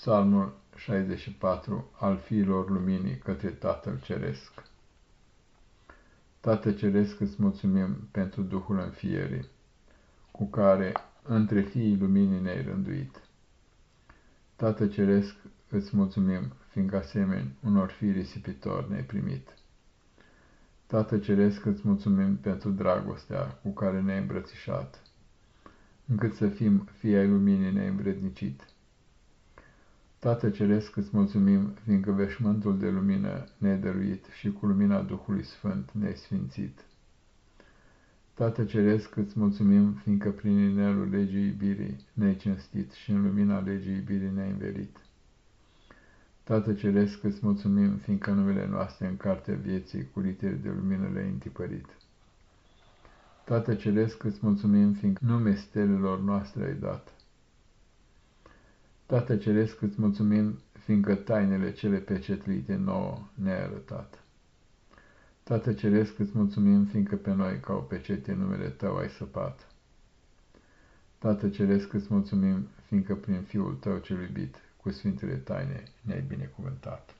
Psalmul 64 al fiilor luminii către Tatăl Ceresc. Tată Ceresc, îți mulțumim pentru Duhul înfierii, cu care între fiii luminii ne-ai rânduit. Tată Ceresc, îți mulțumim, fiindcă asemeni unor fii risipitori ne-ai primit. Tată Ceresc, îți mulțumim pentru dragostea cu care ne-ai îmbrățișat, încât să fim fii ai luminii ne-ai învrednicit. Tată Ceresc, îți mulțumim, fiindcă veșmântul de lumină ne-ai dăruit și cu lumina Duhului Sfânt ne-ai sfințit. Tată Ceresc, îți mulțumim, fiindcă prin inelul legii iubirii ne-ai cinstit și în lumina legii iubirii ne-ai învelit. Tată Ceresc, îți mulțumim, fiindcă numele noastre în cartea vieții cu literi de lumină le-ai întipărit. Tată Ceresc, îți mulțumim, fiindcă nume stelelor noastre ai dat Tată Ceresc, îți mulțumim, fiindcă tainele cele pecetlite nouă ne-ai arătat. Tată Ceresc, îți mulțumim, fiindcă pe noi ca o pecete numele Tău ai săpat. Tată Ceresc, îți mulțumim, fiindcă prin Fiul Tău cel iubit, cu Sfintele Taine, ne-ai binecuvântat.